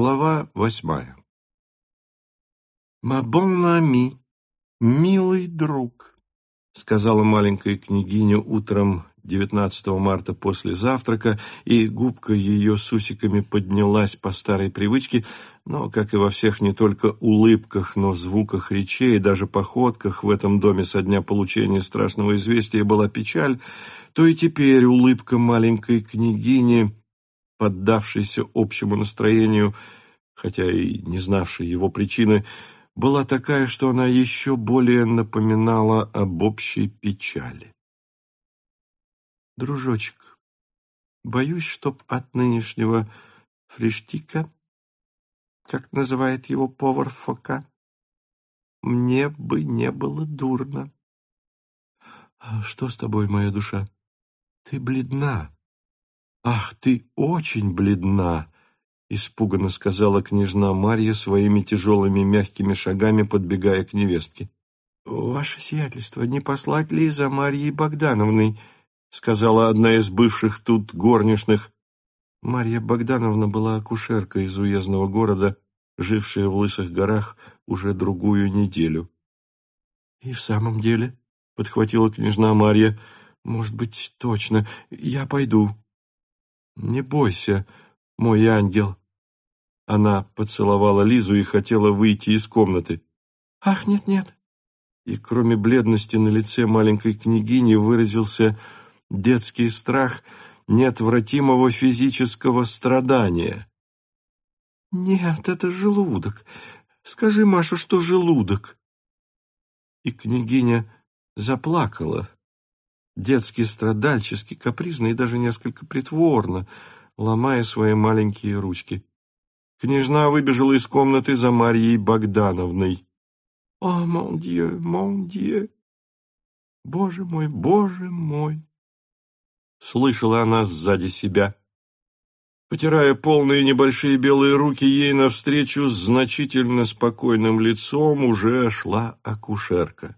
Глава восьмая. «Мабон ами, милый друг», — сказала маленькая княгиня утром 19 марта после завтрака, и губка ее с усиками поднялась по старой привычке, но, как и во всех не только улыбках, но звуках речей, даже походках в этом доме со дня получения страшного известия была печаль, то и теперь улыбка маленькой княгини, поддавшейся общему настроению, хотя и не знавшей его причины, была такая, что она еще более напоминала об общей печали. Дружочек, боюсь, чтоб от нынешнего фриштика, как называет его повар Фока, мне бы не было дурно. А что с тобой, моя душа? Ты бледна. Ах, ты очень бледна, испуганно сказала княжна Марья своими тяжелыми мягкими шагами, подбегая к невестке. Ваше сиятельство, не послать ли за Марьей Богдановной? — сказала одна из бывших тут горничных. Марья Богдановна была акушеркой из уездного города, жившая в Лысых горах уже другую неделю. — И в самом деле, — подхватила княжна Марья, — может быть, точно, я пойду. — Не бойся, мой ангел. Она поцеловала Лизу и хотела выйти из комнаты. — Ах, нет-нет. И кроме бледности на лице маленькой княгини выразился детский страх неотвратимого физического страдания. «Нет, это желудок. Скажи, Маша, что желудок». И княгиня заплакала, детски страдальчески, капризно и даже несколько притворно, ломая свои маленькие ручки. Княжна выбежала из комнаты за Марьей Богдановной. «О, мон дье, мон дье! Боже мой, боже мой!» слышала она сзади себя. Потирая полные небольшие белые руки, ей навстречу с значительно спокойным лицом уже шла акушерка. —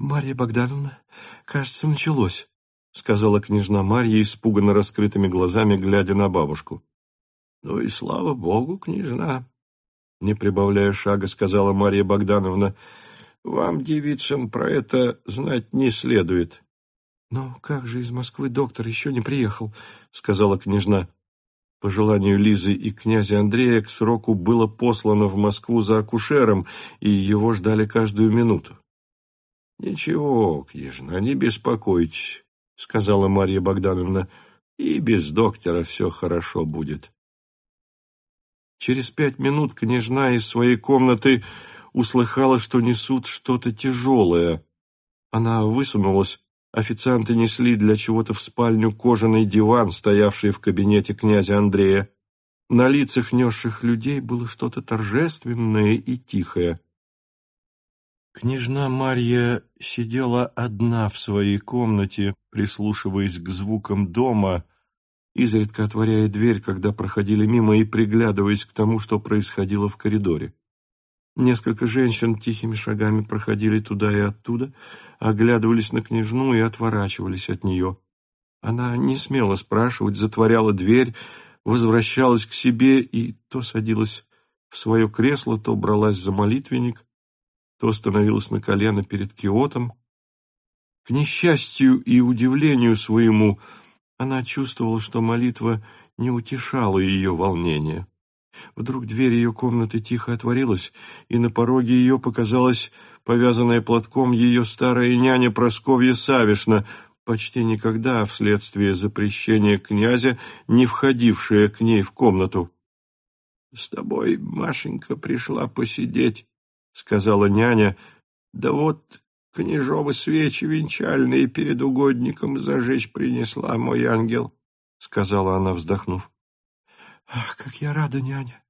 Марья Богдановна, кажется, началось, — сказала княжна Марья, испуганно раскрытыми глазами, глядя на бабушку. — Ну и слава богу, княжна, — не прибавляя шага, сказала Марья Богдановна, — вам, девицам, про это знать не следует. «Но как же из Москвы доктор еще не приехал?» — сказала княжна. По желанию Лизы и князя Андрея к сроку было послано в Москву за акушером, и его ждали каждую минуту. «Ничего, княжна, не беспокойтесь», — сказала Марья Богдановна, — «и без доктора все хорошо будет». Через пять минут княжна из своей комнаты услыхала, что несут что-то тяжелое. Она высунулась, Официанты несли для чего-то в спальню кожаный диван, стоявший в кабинете князя Андрея. На лицах несших людей было что-то торжественное и тихое. Княжна Марья сидела одна в своей комнате, прислушиваясь к звукам дома, изредка отворяя дверь, когда проходили мимо, и приглядываясь к тому, что происходило в коридоре. Несколько женщин тихими шагами проходили туда и оттуда, оглядывались на княжну и отворачивались от нее. Она не смела спрашивать, затворяла дверь, возвращалась к себе и то садилась в свое кресло, то бралась за молитвенник, то становилась на колено перед киотом. К несчастью и удивлению своему она чувствовала, что молитва не утешала ее волнения. Вдруг дверь ее комнаты тихо отворилась, и на пороге ее показалась повязанная платком ее старая няня Просковья Савишна, почти никогда вследствие запрещения князя, не входившая к ней в комнату. — С тобой, Машенька, пришла посидеть, — сказала няня. — Да вот княжовы свечи венчальные перед угодником зажечь принесла, мой ангел, — сказала она, вздохнув. Ах, как я рада, няня!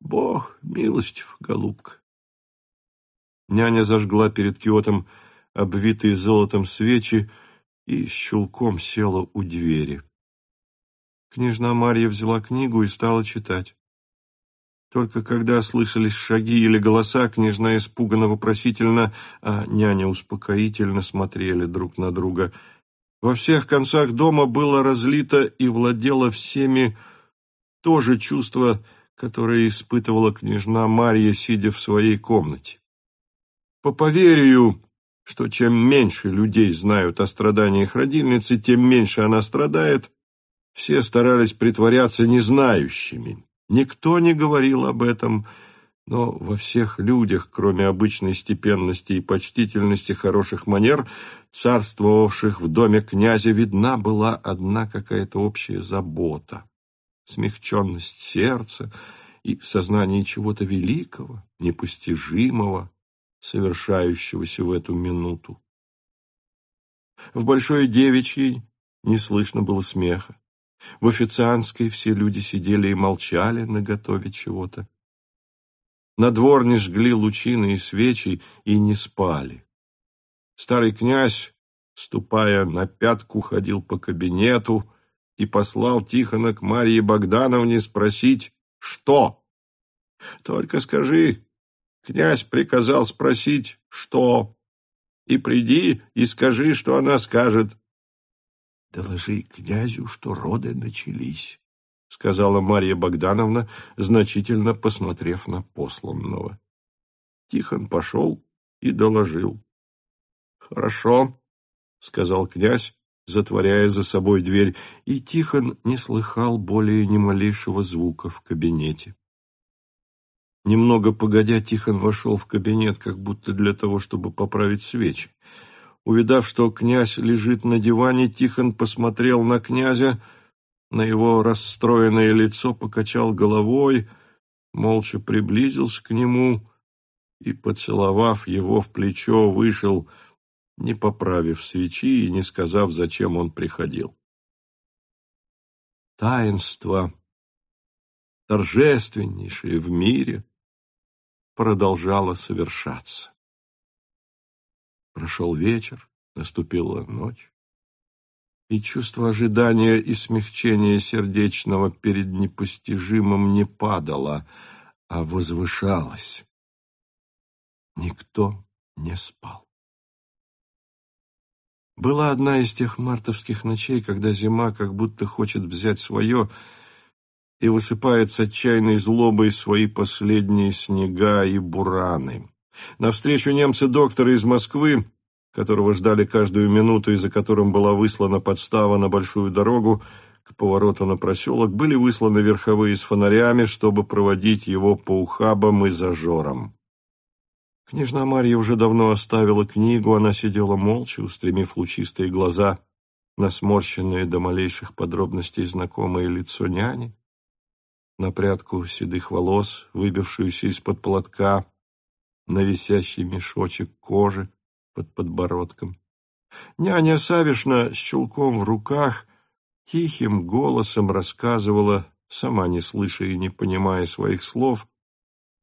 Бог милостив, голубка. Няня зажгла перед киотом обвитые золотом свечи и щелком села у двери. Княжна Марья взяла книгу и стала читать. Только когда слышались шаги или голоса, княжна испуганно вопросительно, а няня успокоительно смотрели друг на друга. Во всех концах дома было разлито и владело всеми то же чувство, которое испытывала княжна Марья, сидя в своей комнате. По поверью, что чем меньше людей знают о страданиях родильницы, тем меньше она страдает, все старались притворяться незнающими. Никто не говорил об этом, но во всех людях, кроме обычной степенности и почтительности хороших манер, царствовавших в доме князя, видна была одна какая-то общая забота, смягченность сердца и сознание чего-то великого, непостижимого, совершающегося в эту минуту. В Большой Девичьей не слышно было смеха. В официантской все люди сидели и молчали, наготове чего-то. На дворне жгли лучины и свечи и не спали. Старый князь, ступая на пятку, ходил по кабинету и послал Тихона к Марье Богдановне спросить, что. «Только скажи, князь приказал спросить, что, и приди и скажи, что она скажет». «Доложи князю, что роды начались», — сказала Марья Богдановна, значительно посмотрев на посланного. Тихон пошел и доложил. «Хорошо», — сказал князь, затворяя за собой дверь, и Тихон не слыхал более ни малейшего звука в кабинете. Немного погодя, Тихон вошел в кабинет, как будто для того, чтобы поправить свечи. Увидав, что князь лежит на диване, Тихон посмотрел на князя, — на его расстроенное лицо покачал головой, молча приблизился к нему и, поцеловав его в плечо, вышел, не поправив свечи и не сказав, зачем он приходил. Таинство, торжественнейшее в мире, продолжало совершаться. Прошел вечер, наступила ночь и чувство ожидания и смягчения сердечного перед непостижимым не падало, а возвышалось. Никто не спал. Была одна из тех мартовских ночей, когда зима как будто хочет взять свое и высыпает с отчаянной злобой свои последние снега и бураны. Навстречу немцы доктора из Москвы которого ждали каждую минуту и за которым была выслана подстава на большую дорогу к повороту на проселок, были высланы верховые с фонарями, чтобы проводить его по ухабам и зажорам. Княжна Марья уже давно оставила книгу, она сидела молча, устремив лучистые глаза на сморщенное до малейших подробностей знакомое лицо няни, на прядку седых волос, выбившуюся из-под платка, на висящий мешочек кожи, под подбородком. Няня Савишна с чулком в руках тихим голосом рассказывала, сама не слыша и не понимая своих слов,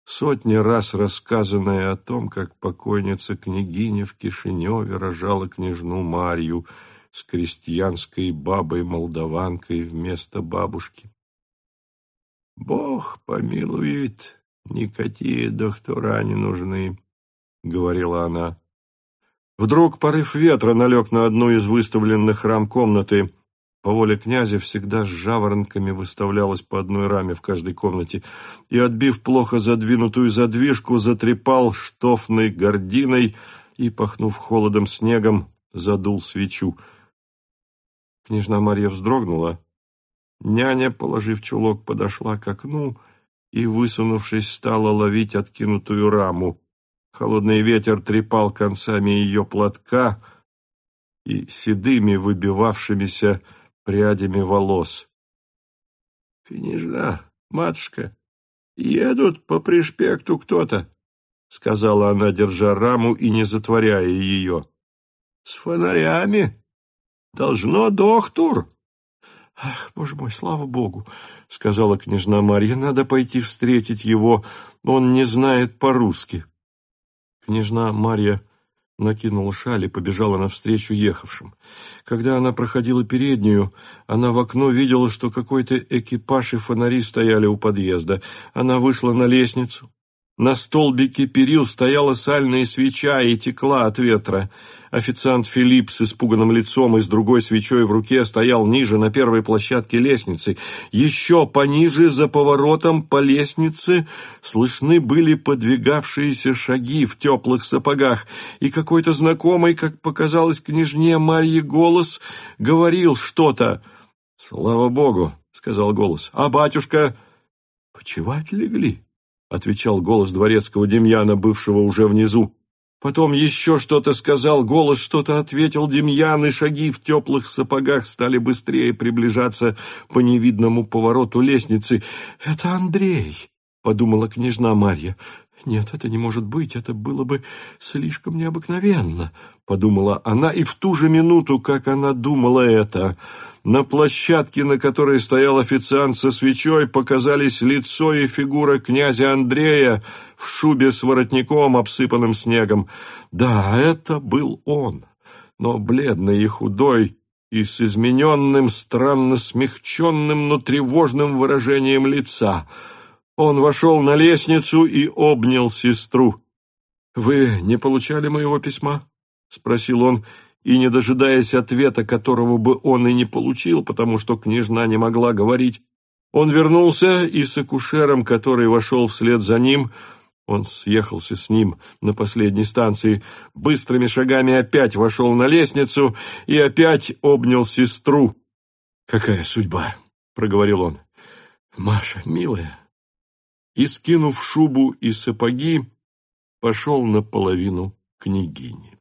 сотни раз рассказанное о том, как покойница княгиня в Кишиневе рожала княжну Марью с крестьянской бабой-молдаванкой вместо бабушки. «Бог помилует, никакие доктора не нужны», — говорила она. Вдруг порыв ветра налег на одну из выставленных рам комнаты. По воле князя всегда с жаворонками выставлялась по одной раме в каждой комнате, и, отбив плохо задвинутую задвижку, затрепал штофной гординой и, пахнув холодом снегом, задул свечу. Княжна Марья вздрогнула. Няня, положив чулок, подошла к окну и, высунувшись, стала ловить откинутую раму. Холодный ветер трепал концами ее платка и седыми выбивавшимися прядями волос. — Княжна, матушка, едут по пришпекту кто-то, — сказала она, держа раму и не затворяя ее. — С фонарями. Должно доктор. — Ах, боже мой, слава богу, — сказала княжна Марья, — надо пойти встретить его, он не знает по-русски. Княжна Марья накинула шаль и побежала навстречу ехавшим. Когда она проходила переднюю, она в окно видела, что какой-то экипаж и фонари стояли у подъезда. Она вышла на лестницу, На столбике перил стояла сальная свеча и текла от ветра. Официант Филипп с испуганным лицом и с другой свечой в руке стоял ниже на первой площадке лестницы. Еще пониже, за поворотом по лестнице, слышны были подвигавшиеся шаги в теплых сапогах, и какой-то знакомый, как показалось княжне Марье, голос говорил что-то. «Слава Богу!» — сказал голос. «А батюшка...» «Почевать легли?» — отвечал голос дворецкого Демьяна, бывшего уже внизу. Потом еще что-то сказал, голос что-то ответил Демьян, и шаги в теплых сапогах стали быстрее приближаться по невидному повороту лестницы. «Это Андрей!» — подумала княжна Марья. «Нет, это не может быть, это было бы слишком необыкновенно», — подумала она, и в ту же минуту, как она думала это, на площадке, на которой стоял официант со свечой, показались лицо и фигура князя Андрея в шубе с воротником, обсыпанным снегом. Да, это был он, но бледный и худой, и с измененным, странно смягченным, но тревожным выражением лица. Он вошел на лестницу и обнял сестру. «Вы не получали моего письма?» — спросил он, и, не дожидаясь ответа, которого бы он и не получил, потому что княжна не могла говорить, он вернулся и с акушером, который вошел вслед за ним, он съехался с ним на последней станции, быстрыми шагами опять вошел на лестницу и опять обнял сестру. «Какая судьба!» — проговорил он. «Маша, милая!» И, скинув шубу и сапоги, пошел наполовину княгини.